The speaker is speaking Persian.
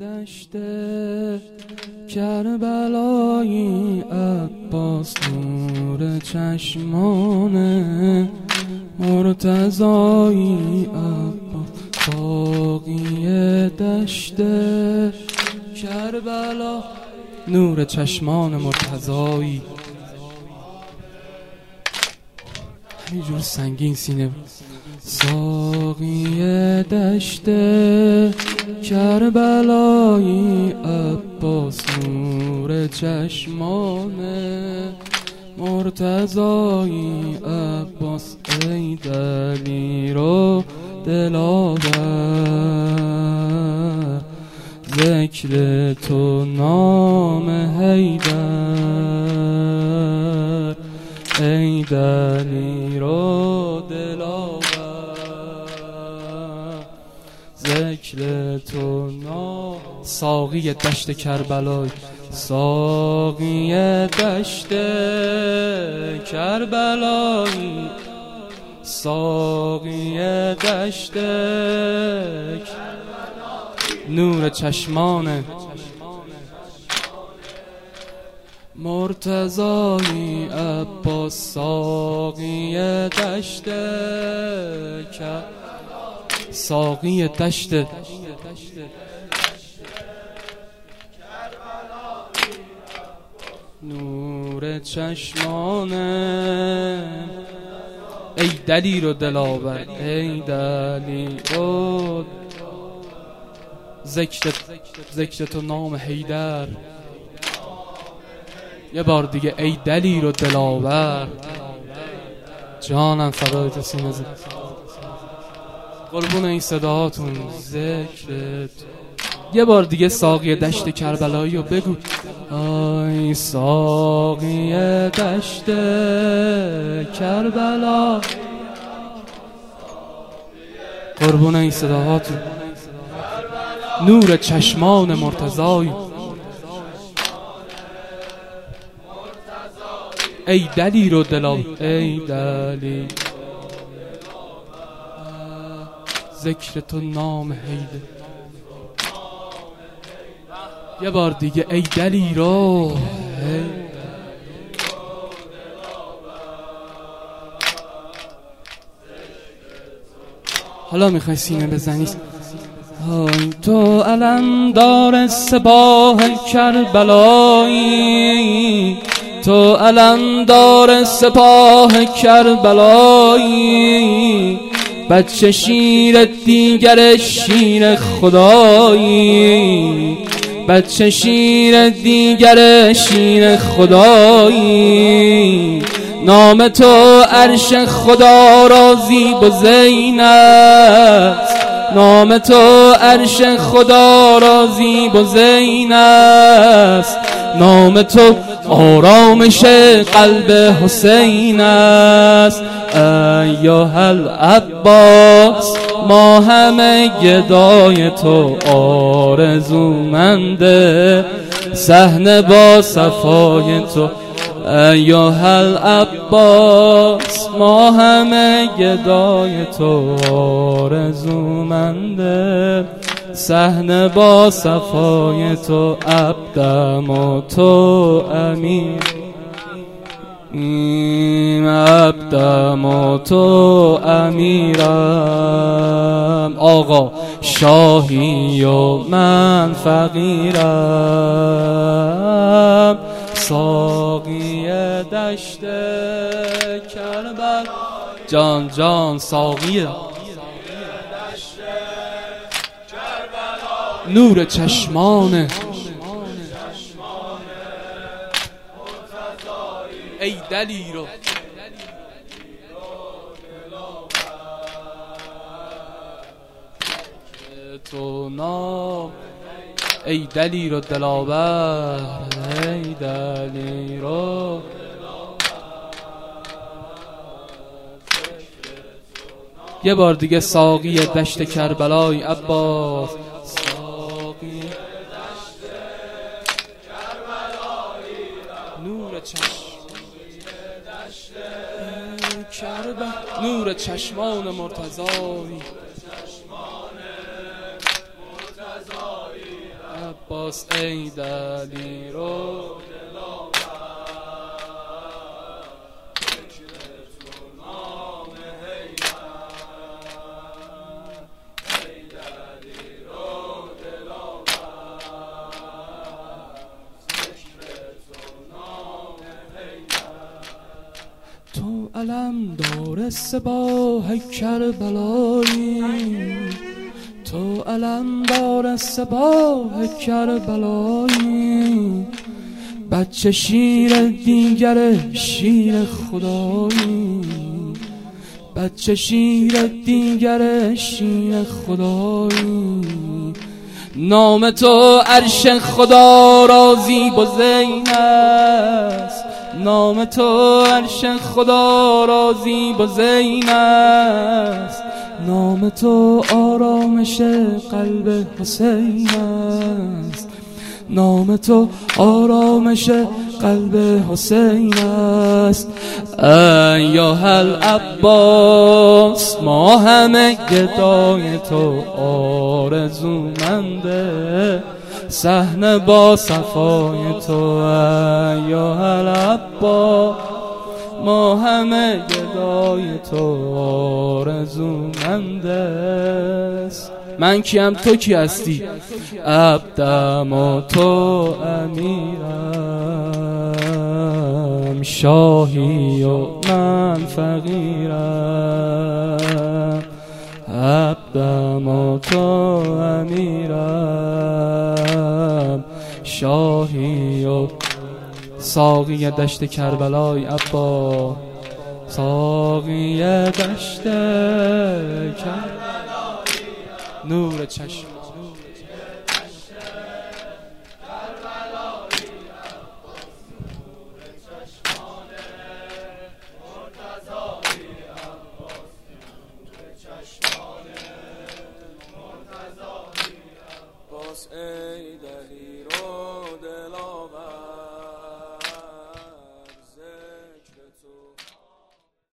دشت کربلایی عباس نور چشمانه مرتضایی عباس. باقی دشت کربلا نور چشمان مرتضایی همینجور سنگین سینه. ساقی دشت کربلایی عباس نور چشمانه. مرتضایی عباس ای دلی رو دلاور ذکر تو نام حیدر. ای دلی رو ذکر تو نام ساقی دشت کربلای. ساقی دشت کربلایی ساقی دشت نور چشمان. مرتضایی عباس ساقی دشت ساقی دشت نور چشمانه ای دلی رو دلاور ای دلی رو ذکر تو نام حیدر. یه بار دیگه ای دلی رو دلاور. جانم فدای تو سینه قربون این صداهاتون ذکرت یه بار دیگه ساقی دشت کربلایی رو بگو. آی ساقی دشت کربلا. قربون این صداهاتون. نور چشمان مرتضایی ای دلی رو دلا ای دلی. ذکر تو نام حیده یه بار دیگه ای دلی رو حالا می‌خوای سینه بزنی؟ تو علم دار سپاه کربلایی. تو علم دار سپاه کربلایی. بچه شیر دیگر شیر خدایی. بچه شیر دیگر شیر خدایی. نام تو عرش خدا را زیب و زین است نام تو عرش خدا را زیب و زین است نام تو آرامش قلب حسین است. ایوه العباس ما همه گدای تو آرزومنده. صحنه با صفای تو ایوه العباس ما همه گدای تو آرزومنده. صحنه با صفای تو عبدم و تو امیر عبدم و تو امیرم. آقا شاهی و من فقیرم. ساقی دشت کربل جان جان ساقی نور چشمانه ای دلیرو تو نام. ای دلیر و دلاور. ای دلیر و یه بار دیگه ساقی دشت کربلای عباس. کربل نور چشمان مرتضایی. عباس ای دلی رو علم دار سباه کربلایی. تو علم دار سباه کربلایی. بچه شیر دیگر شیر خدایی. بچه شیر دیگر شیر خدایی. نام تو عرش خدا را زیب و زین نام تو عرش خدا را و زین است. نام تو آرامش قلب حسین است. نام تو آرامش قلب حسین است. یا هل عباس ما همه گدای تو آرزومنده صحنه با صفای تو یا هل عباس ما همه گدای تو آرزومنده من کیم؟ تو کی هستی؟ عبدم و تو امیرم. شاهی و من فقیرم. عبدم و تو امیرم. شاهی و ساقی دشت کربلای ابا ساقی دشت کربلای نور چشم.